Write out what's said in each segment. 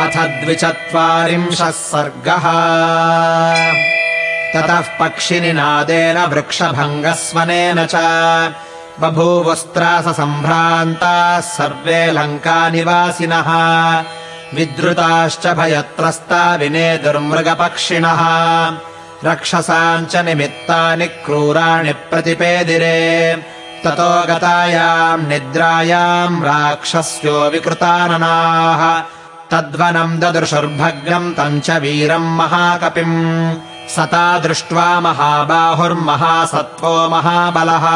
अथ द्विचत्वारिंशः सर्गः। ततः पक्षिनिनादेन वृक्षभङ्गस्वनेन च बभूवस्त्राससम्भ्रान्ताः सर्वे लङ्कानिवासिनः। विद्रुताश्च भयत्रस्ता विनेदुर्मृगपक्षिणः रक्षसाम् च निमित्तानि क्रूराणि प्रतिपेदिरे। ततो गतायाम् निद्रायाम् राक्षस्यो विकृताननाः तद्वनम् ददृशुर्भग्नम् तम् च वीरम् महाकपिम्। सता दृष्ट्वा महाबाहुर्महासत्त्वो महाबलः।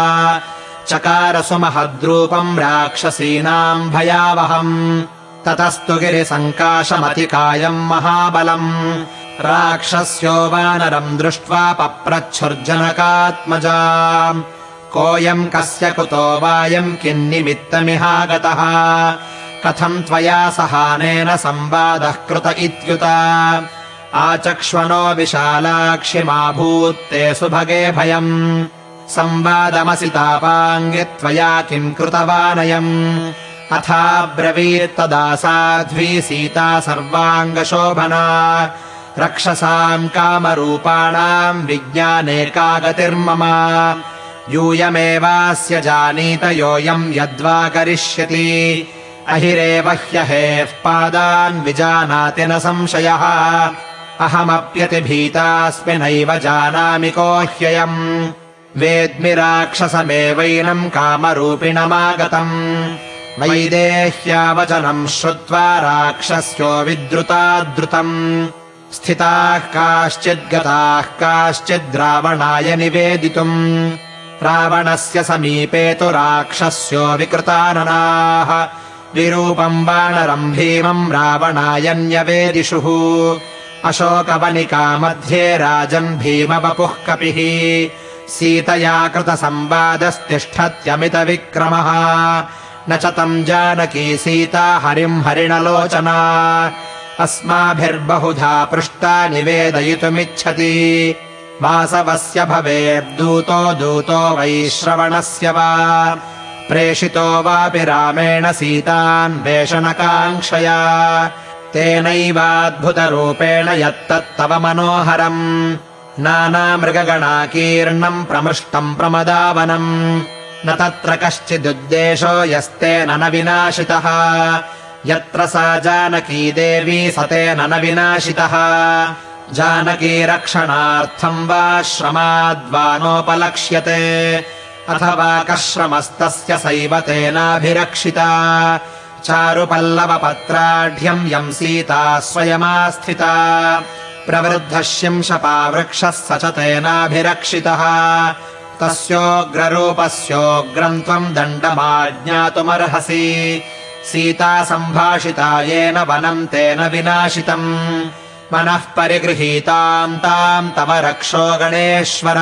चकारसु महद्रूपम् राक्षसीनाम् भयावहम्। ततस्तु गिरिसङ्काशमतिकायम् महाबलम्। राक्षस्यो वानरम् दृष्ट्वा पप्रच्छुर्जनकात्मजा। कोऽयम् कस्य कुतो वायम् किन्निमित्तमिहागतः कथम् त्वया सहानेन संवादः कृत इत्युत। आचक्ष्वनो विशालाक्षिमाभूत्ते सुभगे भयम्। संवादमसि तापाङ्गि त्वया किम् कृतवानयम्। साध्वी सीता सर्वाङ्गशोभना। रक्षसाम् कामरूपाणाम् विज्ञाने का गतिर्मम यूयमेवास्य जानीत योऽयम् यद्वा करिष्यति अहिरेव ह्यहेः पादान् विजानाति न संशयः। अहमप्यतिभीतास्मि नैव जानामि को ह्ययम्। वेद्मि राक्षसमेवैनम् कामरूपिणमागतम्। वैदेह्यावचनम् श्रुत्वा राक्षस्यो विद्रुता द्रुतम् स्थिताः काश्चिद्गताः काश्चिद्रावणाय निवेदितुम्। रावणस्य समीपे तु राक्षस्यो विकृताननाः विरूपम् वानरम् भीमम् रावणायन्यवेदिषुः। अशोकवनिका मध्ये राजन् भीमवपुः कपिः सीतया कृतसंवादस्तिष्ठत्यमितविक्रमः। न च तम् जानकी सीता हरिम् हरिणलोचना। अस्माभिर्बहुधा पृष्टा निवेदयितुमिच्छति। वासवस्य भवेद्दूतो दूतो वैश्रवणस्य वा प्रेषितो वापि रामेण सीतान्वेषणकाङ्क्षया तेनैवाद्भुतरूपेण यत्तत्तव मनोहरम्। नानामृगगणाकीर्णम् प्रमृष्टम् प्रमदावनम्। न तत्र कश्चिदुद्देशो यस्तेन न विनाशितः। यत्र सा जानकी देवी स तेन न विनाशितः। जानकीरक्षणार्थम् वा श्रमाद्वा नोपलक्ष्यते अथवा कश्रमस्तस्य सैव तेनाभिरक्षिता। चारुपल्लवपत्राढ्यम् यम् सीता स्वयमास्थिता। प्रवृद्धः शिंशपावृक्षः स च तेनाभिरक्षितः। तस्योग्ररूपस्योग्रम् त्वम् दण्डमाज्ञातुमर्हसि। सीता सम्भाषिता येन वनम् तेन विनाशितम्। मनः परिगृहीताम् ताम् तव रक्षो गणेश्वर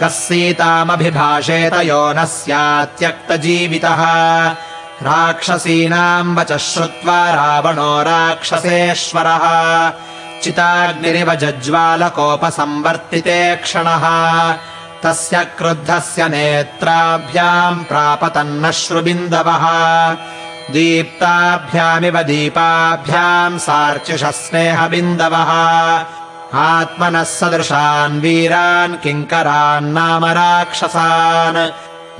कः सीतामभिभाषेत यो न स्यात्यक्तजीवितः। राक्षसीनाम् वचः श्रुत्वा रावणो राक्षसेश्वरः। चिताग्निरिव जज्वालकोपसंवर्तिते क्षणः। तस्य क्रुद्धस्य नेत्राभ्याम् प्रापतन्नश्रुबिन्दवः दीप्ताभ्यामिव दीपाभ्याम् सार्चिषः स्नेहबिन्दवः आत्मनः सदृशान् वीरान् किङ्करान्नाम राक्षसान्।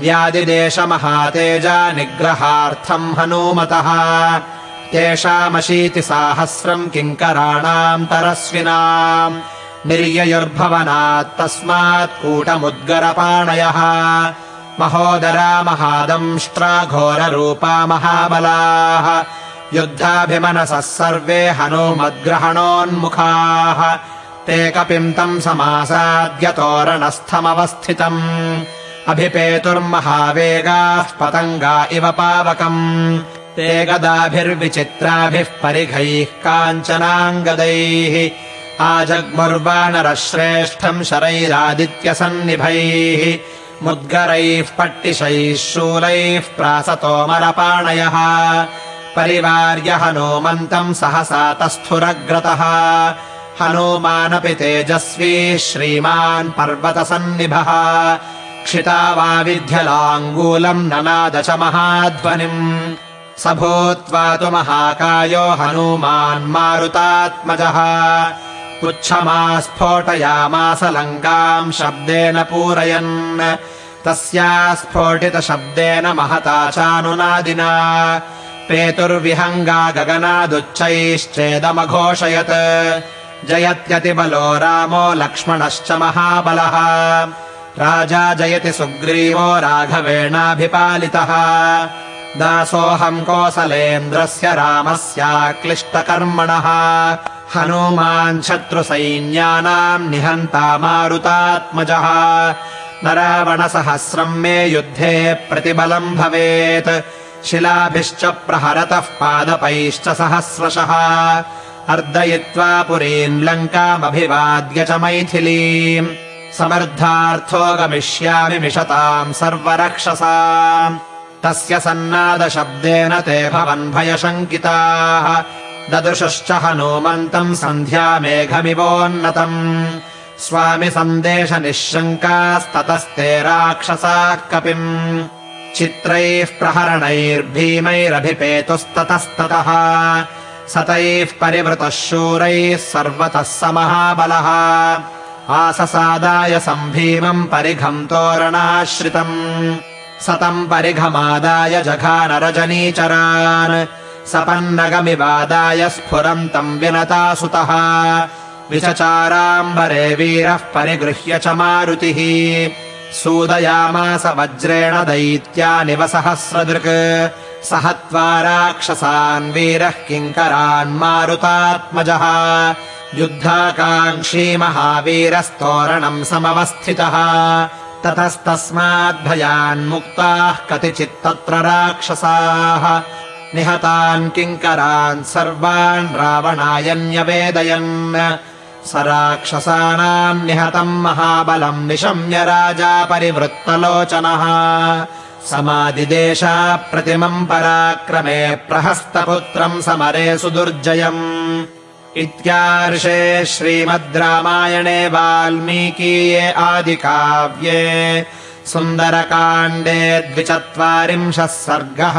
व्यादिदेशमहातेजा निग्रहार्थम् हनूमतः। तेषामशीतिसाहस्रम् किङ्कराणाम् तरस्विनाम्। निर्ययुर्भवनात् तस्मात् कूटमुद्गरपाणयः। महोदरा महादंष्ट्राघोररूपा महाबलाः। युद्धाभिमनसः सर्वे हनूमद्ग्रहणोन्मुखाः ते कपिम् तम् समासाद्य तोरणस्थमवस्थितम् अभिपेतुर्महावेगाः पतङ्गा इव पावकम्। ते गदाभिर्विचित्राभिः परिघैः काञ्चनाङ्गदैः। आजग्मुर्वानरश्रेष्ठम् शरैरादित्यसन्निभैः। मुद्गरैः पट्टिशैः शूलैः प्रासतोमरपाणयः। परिवार्य हनूमन्तम् सहसा तस्थुरग्रतः हनूमानपि तेजस्वी श्रीमान् पर्वतसन्निभः। क्षिता वा विध्यलाङ्गूलम् महाध्वनिम्। स भूत्वा तु महाकायो हनूमान् मारुतात्मजः। पुच्छमास्फोटयामास लङ्काम् शब्देन पूरयन्। तस्या स्फोटितशब्देन महता चानुनादिना। पेतुर्विहङ्गा गगनादुच्चैश्चेदमघोषयत् जयत्यतिबलो रामो लक्ष्मणश्च महाबलः। राजा जयति सुग्रीवो राघवेणाभिपालितः। दासोऽहम् कोसलेन्द्रस्य रामस्याक्लिष्टकर्मणः। हनूमान् शत्रुसैन्यानाम् निहन्ता मारुतात्मजः। न रावणसहस्रम् मे युद्धे प्रतिबलम् भवेत्। शिलाभिश्च प्रहरतः पादपैश्च सहस्रशः अर्दयित्वा पुरीम् लङ्कामभिवाद्य च मैथिलीम् समर्थार्थो गमिष्यामि मिषताम् सर्वरक्षसा तस्य सन्नादशब्देन ते भवन् भयशङ्किताः। ददृशश्च हनूमन्तम् सन्ध्यामेघमिवोन्नतम् स्वामि सन्देशनिःशङ्कास्ततस्ते राक्षसाः कपिम्। चित्रैः प्रहरणैर्भीमैरभिपेतुस्ततस्ततः सतैः परिवृतः शूरैः सर्वतः स महाबलः आससादाय सम्भीमम् परिघम् तोरणाश्रितम्। सतम् परिघमादाय जघानरजनीचरान्। सपन्नगमिवादाय स्फुरन्तम् विनतासुतः। विचचाराम्बरे वीरः परिगृह्य च मारुतिः। सूदयामास वज्रेण दैत्यानिव सहस्रदृक् सहत्वा राक्षसान् वीरः किङ्करान् मारुतात्मजः। युद्धाकाङ्क्षी महावीरस्तोरणम् समवस्थितः। ततस्तस्माद्भयान्मुक्ताः कतिचित्तत्र राक्षसाः। निहतान् किङ्करान् सर्वान् रावणाय न्यवेदयन् स राक्षसानाम् निहतम् महाबलम् निशम्य राजा परिवृत्तलोचनः समादिदेशा प्रतिमम् पराक्रमे प्रहस्तपुत्रम् समरे सुदुर्जयम् इत्यार्षे श्रीमद् रामायणे वाल्मीकीये आदिकाव्ये सुन्दरकाण्डे द्विचत्वारिंशः सर्गः